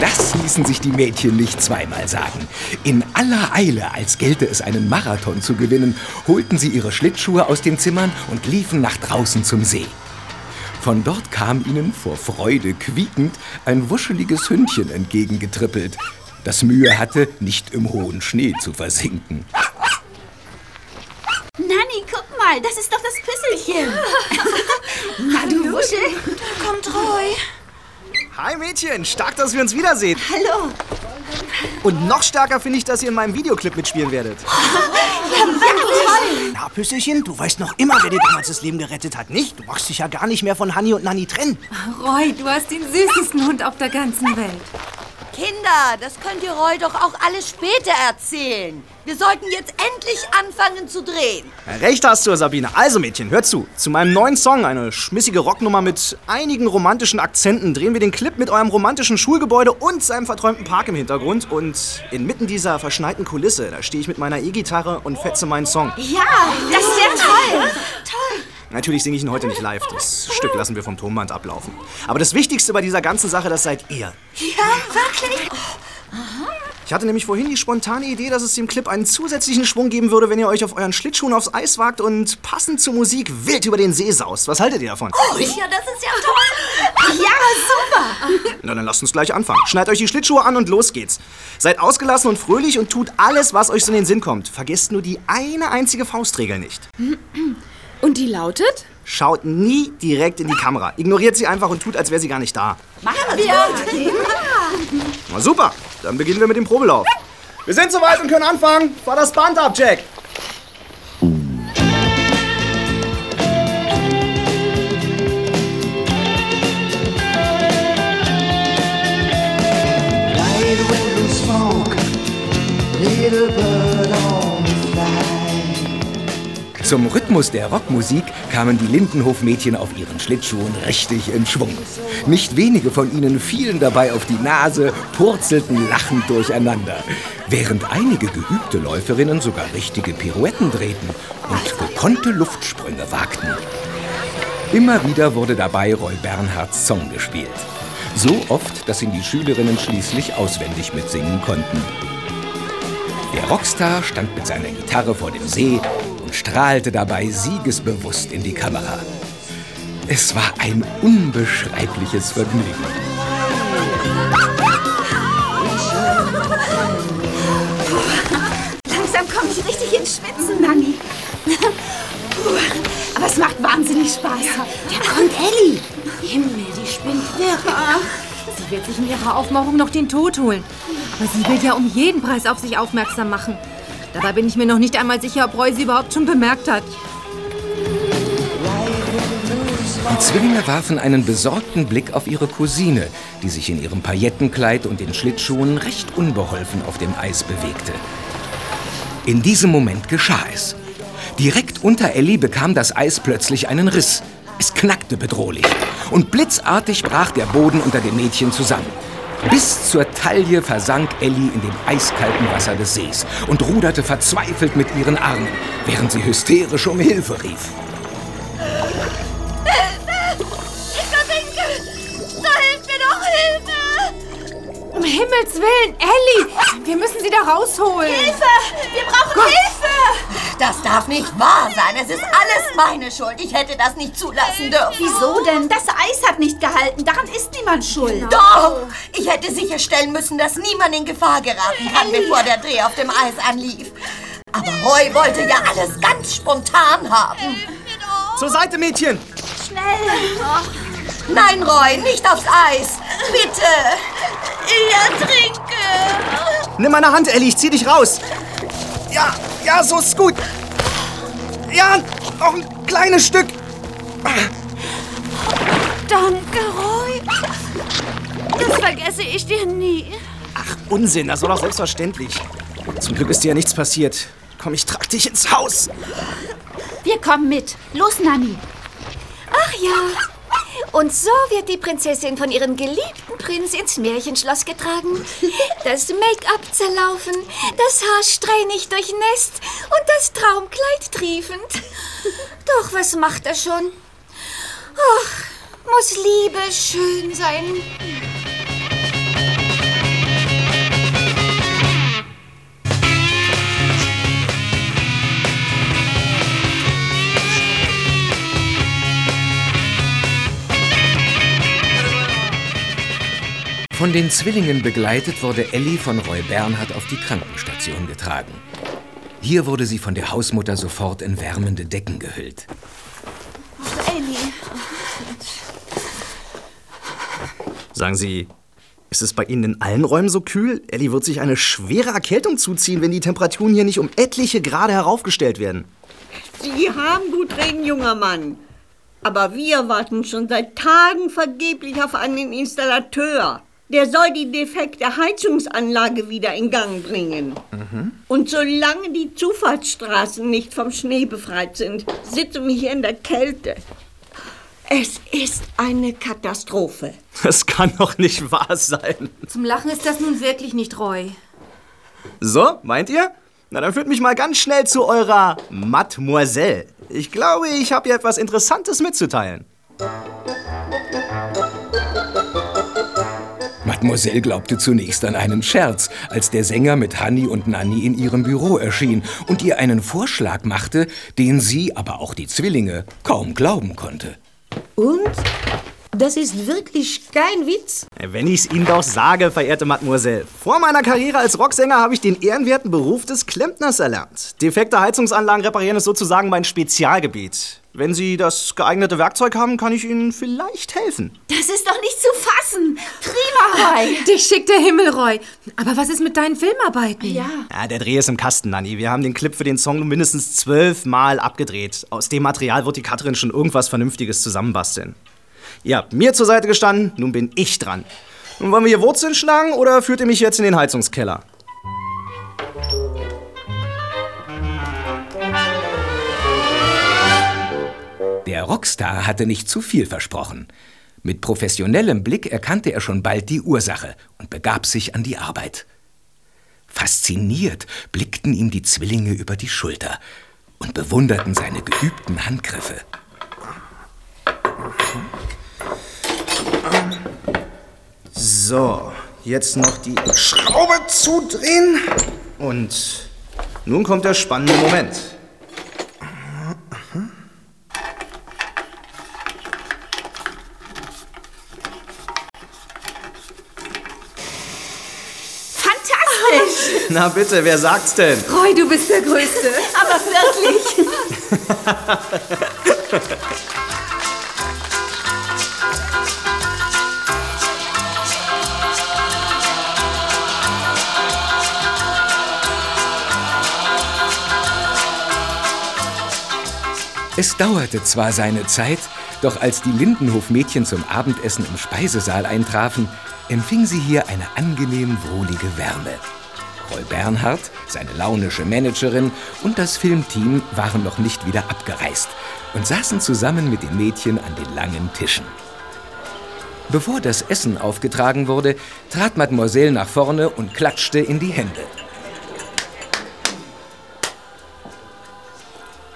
Das ließen sich die Mädchen nicht zweimal sagen. In aller Eile, als gelte es einen Marathon zu gewinnen, holten sie ihre Schlittschuhe aus den Zimmern und liefen nach draußen zum See. Von dort kam ihnen vor Freude quiekend ein wuscheliges Hündchen entgegengetrippelt, das Mühe hatte, nicht im hohen Schnee zu versinken. Nanni, guck mal, das ist doch das Püsselchen. Na, du Wuschel. Da kommt Roy. Hi Mädchen, stark, dass wir uns wiedersehen. Hallo. Und noch stärker finde ich, dass ihr in meinem Videoclip mitspielen werdet. Na, Püsselchen, du weißt noch immer, wer dir damals das Leben gerettet hat, nicht? Du machst dich ja gar nicht mehr von Hanni und Nanni trennen. Roy, du hast den süßesten Hund auf der ganzen Welt. Kinder, das könnt ihr Roy doch auch alles später erzählen. Wir sollten jetzt endlich anfangen zu drehen. Recht hast du, Sabine. Also Mädchen, hört zu. Zu meinem neuen Song, eine schmissige Rocknummer mit einigen romantischen Akzenten, drehen wir den Clip mit eurem romantischen Schulgebäude und seinem verträumten Park im Hintergrund. Und inmitten dieser verschneiten Kulisse, da stehe ich mit meiner E-Gitarre und fetze meinen Song. Ja, das ist ja toll. Toll. Natürlich singe ich ihn heute nicht live. Das Stück lassen wir vom Tonband ablaufen. Aber das Wichtigste bei dieser ganzen Sache, das seid ihr. Ja, wirklich? Ich hatte nämlich vorhin die spontane Idee, dass es dem Clip einen zusätzlichen Schwung geben würde, wenn ihr euch auf euren Schlittschuhen aufs Eis wagt und passend zur Musik wild über den See saust. Was haltet ihr davon? Oh, ja, das ist ja toll. Ja, super. Na, dann lasst uns gleich anfangen. Schneid euch die Schlittschuhe an und los geht's. Seid ausgelassen und fröhlich und tut alles, was euch so in den Sinn kommt. Vergesst nur die eine einzige Faustregel nicht. Und die lautet? Schaut nie direkt in die Kamera. Ignoriert sie einfach und tut, als wäre sie gar nicht da. Machen wir. Na super, dann beginnen wir mit dem Probelauf. Wir sind soweit und können anfangen. Fahr das Band ab, Jack. Zum Rhythmus der Rockmusik kamen die Lindenhof-Mädchen auf ihren Schlittschuhen richtig in Schwung. Nicht wenige von ihnen fielen dabei auf die Nase, purzelten lachend durcheinander, während einige geübte Läuferinnen sogar richtige Pirouetten drehten und gekonnte Luftsprünge wagten. Immer wieder wurde dabei Roy Bernhards Song gespielt. So oft, dass ihn die Schülerinnen schließlich auswendig mitsingen konnten. Der Rockstar stand mit seiner Gitarre vor dem See und strahlte dabei siegesbewusst in die Kamera. Es war ein unbeschreibliches Vergnügen. Langsam komme ich richtig ins Schwitzen, Nanni. Puh, Aber es macht wahnsinnig Spaß. Da kommt Ellie. Himmel, die spinnt wirr. Sie wird sich in ihrer Aufmachung noch den Tod holen. Aber sie will ja um jeden Preis auf sich aufmerksam machen. Dabei bin ich mir noch nicht einmal sicher, ob Roy sie überhaupt schon bemerkt hat. Die Zwillinge warfen einen besorgten Blick auf ihre Cousine, die sich in ihrem Paillettenkleid und den Schlittschuhen recht unbeholfen auf dem Eis bewegte. In diesem Moment geschah es. Direkt unter Ellie bekam das Eis plötzlich einen Riss. Es- knackte bedrohlich und blitzartig brach der Boden unter den Mädchen zusammen. Bis zur Taille versank Ellie in dem eiskalten Wasser des Sees und ruderte verzweifelt mit ihren Armen, während sie hysterisch um Hilfe rief. Ich versinke! Da hilft mir doch Hilfe! Um Himmels Willen, Ellie! Wir müssen sie da rausholen. Hilfe! Wir brauchen Hilfe! Das darf nicht wahr sein. Es ist alles meine Schuld. Ich hätte das nicht zulassen dürfen. Wieso denn? Das Eis hat nicht gehalten. Daran ist niemand schuld. Doch! Ich hätte sicherstellen müssen, dass niemand in Gefahr geraten kann, bevor der Dreh auf dem Eis anlief. Aber Roy wollte ja alles ganz spontan haben. Zur Seite, Mädchen! Schnell! Nein, Roy, nicht aufs Eis. Bitte! Ich ertrinke! Nimm meine Hand, Ellie, ich zieh dich raus. Ja, ja, so ist gut. Ja, noch ein kleines Stück. Danke, Roy. Das vergesse ich dir nie. Unsinn, das war doch selbstverständlich. Zum Glück ist dir ja nichts passiert. Komm, ich trag dich ins Haus. Wir kommen mit. Los, Nanni. Ach ja. Und so wird die Prinzessin von ihrem geliebten Prinz ins Märchenschloss getragen. Das Make-up zerlaufen, das Haar strähnig durchnässt und das Traumkleid triefend. Doch was macht er schon? Ach, muss Liebe schön sein. Von den Zwillingen begleitet wurde Ellie von Roy Bernhard auf die Krankenstation getragen. Hier wurde sie von der Hausmutter sofort in wärmende Decken gehüllt. Ellie. Sagen Sie, ist es bei Ihnen in allen Räumen so kühl? Ellie wird sich eine schwere Erkältung zuziehen, wenn die Temperaturen hier nicht um etliche Grade heraufgestellt werden. Sie haben gut reden, junger Mann. Aber wir warten schon seit Tagen vergeblich auf einen Installateur. Der soll die defekte Heizungsanlage wieder in Gang bringen. Und solange die Zufahrtsstraßen nicht vom Schnee befreit sind, sitzen wir hier in der Kälte. Es ist eine Katastrophe. Das kann doch nicht wahr sein. Zum Lachen ist das nun wirklich nicht Roy. So, meint ihr? Na, dann führt mich mal ganz schnell zu eurer Mademoiselle. Ich glaube, ich habe ihr etwas Interessantes mitzuteilen. Mademoiselle glaubte zunächst an einen Scherz, als der Sänger mit Hanni und Nanni in ihrem Büro erschien und ihr einen Vorschlag machte, den sie, aber auch die Zwillinge, kaum glauben konnte. Und? Das ist wirklich kein Witz? Wenn ich's Ihnen doch sage, verehrte Mademoiselle. Vor meiner Karriere als Rocksänger habe ich den ehrenwerten Beruf des Klempners erlernt. Defekte Heizungsanlagen reparieren ist sozusagen mein Spezialgebiet. Wenn Sie das geeignete Werkzeug haben, kann ich Ihnen vielleicht helfen. Das ist doch nicht zu fassen. Prima, Roy. Dich schickt der Himmel, Roy. Aber was ist mit deinen Filmarbeiten? Ja. Ja, der Dreh ist im Kasten, Nanni. Wir haben den Clip für den Song mindestens zwölfmal abgedreht. Aus dem Material wird die Katrin schon irgendwas Vernünftiges zusammenbasteln. Ihr habt mir zur Seite gestanden, nun bin ich dran. Nun wollen wir hier Wurzeln schlagen oder führt ihr mich jetzt in den Heizungskeller? Der Rockstar hatte nicht zu viel versprochen. Mit professionellem Blick erkannte er schon bald die Ursache und begab sich an die Arbeit. Fasziniert blickten ihm die Zwillinge über die Schulter und bewunderten seine geübten Handgriffe. So, jetzt noch die Schraube zudrehen. Und nun kommt der spannende Moment. Fantastisch. Na bitte, wer sagt's denn? Roy, du bist der Größte. Aber wirklich. Es dauerte zwar seine Zeit, doch als die Lindenhof-Mädchen zum Abendessen im Speisesaal eintrafen, empfing sie hier eine angenehm wohlige Wärme. Roy Bernhard, seine launische Managerin und das Filmteam waren noch nicht wieder abgereist und saßen zusammen mit den Mädchen an den langen Tischen. Bevor das Essen aufgetragen wurde, trat Mademoiselle nach vorne und klatschte in die Hände.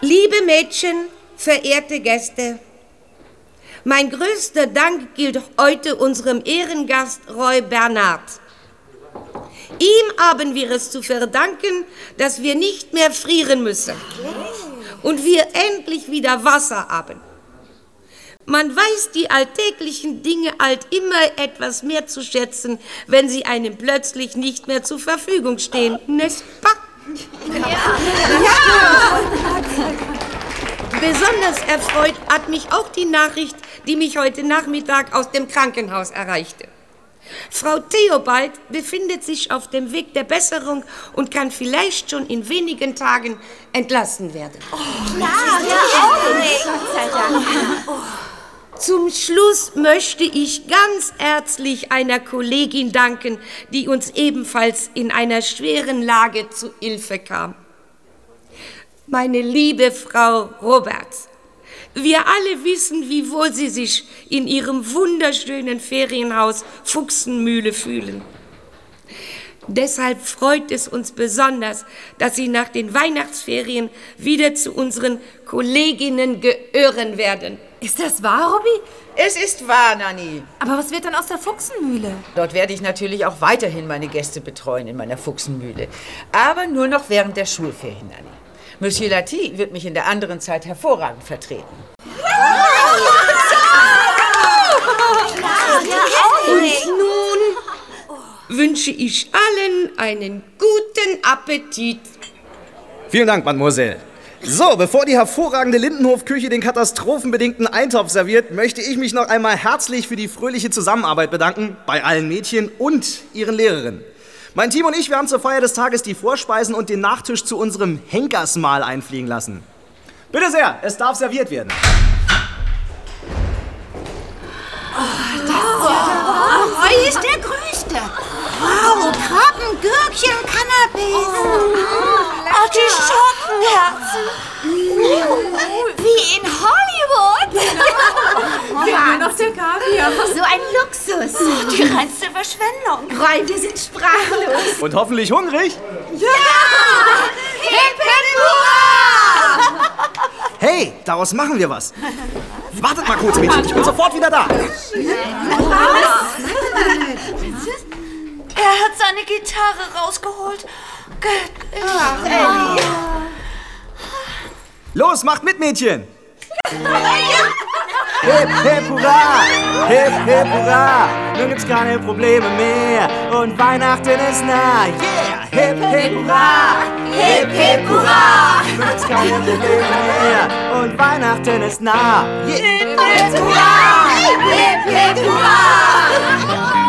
Liebe Mädchen, verehrte Gäste, mein größter Dank gilt heute unserem Ehrengast Roy Bernhard. Ihm haben wir es zu verdanken, dass wir nicht mehr frieren müssen und wir endlich wieder Wasser haben. Man weiß die alltäglichen Dinge halt immer etwas mehr zu schätzen, wenn sie einem plötzlich nicht mehr zur Verfügung stehen. N'est-ce pas? Besonders erfreut hat mich auch die Nachricht, die mich heute Nachmittag aus dem Krankenhaus erreichte. Frau Theobald befindet sich auf dem Weg der Besserung und kann vielleicht schon in wenigen Tagen entlassen werden. Zum Schluss möchte ich ganz herzlich einer Kollegin danken, die uns ebenfalls in einer schweren Lage zu Hilfe kam. Meine liebe Frau Roberts, wir alle wissen, wie wohl Sie sich in Ihrem wunderschönen Ferienhaus Fuchsenmühle fühlen. Deshalb freut es uns besonders, dass Sie nach den Weihnachtsferien wieder zu unseren Kolleginnen gehören werden. Ist das wahr, Robby? Es ist wahr, Nanni. Aber was wird dann aus der Fuchsenmühle? Dort werde ich natürlich auch weiterhin meine Gäste betreuen in meiner Fuchsenmühle. Aber nur noch während der Schulferien, Nanni. Monsieur Lati wird mich in der anderen Zeit hervorragend vertreten. Und nun wünsche ich allen einen guten Appetit. Vielen Dank, Mademoiselle. So, bevor die hervorragende Lindenhofküche den katastrophenbedingten Eintopf serviert, möchte ich mich noch einmal herzlich für die fröhliche Zusammenarbeit bedanken bei allen Mädchen und ihren Lehrerinnen. Mein Team und ich, wir haben zur Feier des Tages die Vorspeisen und den Nachtisch zu unserem Henkersmahl einfliegen lassen. Bitte sehr, es darf serviert werden. Roy ist der Größte. Wow, Krabben, Gürkchen, Cannabis. Artischockenherzen. Wie in Hollywood. Nur noch der Kaviar. So ein Luxus. Die reinste Verschwendung. Wir sind sprachlos. Und hoffentlich hungrig. Ja! Hip, hip! Hey, daraus machen wir was. Wartet mal kurz, Mädchen, ich bin sofort wieder da. Er hat seine Gitarre rausgeholt. Gott, Ach, Elli. Los, macht mit, Mädchen! Hip, hip, hurra! Hip, hip, hurra! Nun gibt's keine Probleme mehr und Weihnachten ist nah. Yeah! Hip, hip, hurra! Hip, hip, hurra! Nun gibt's keine Probleme mehr und Weihnachten ist nah. Yeah! Hip, hip, hurra! Hip, hip, hurra!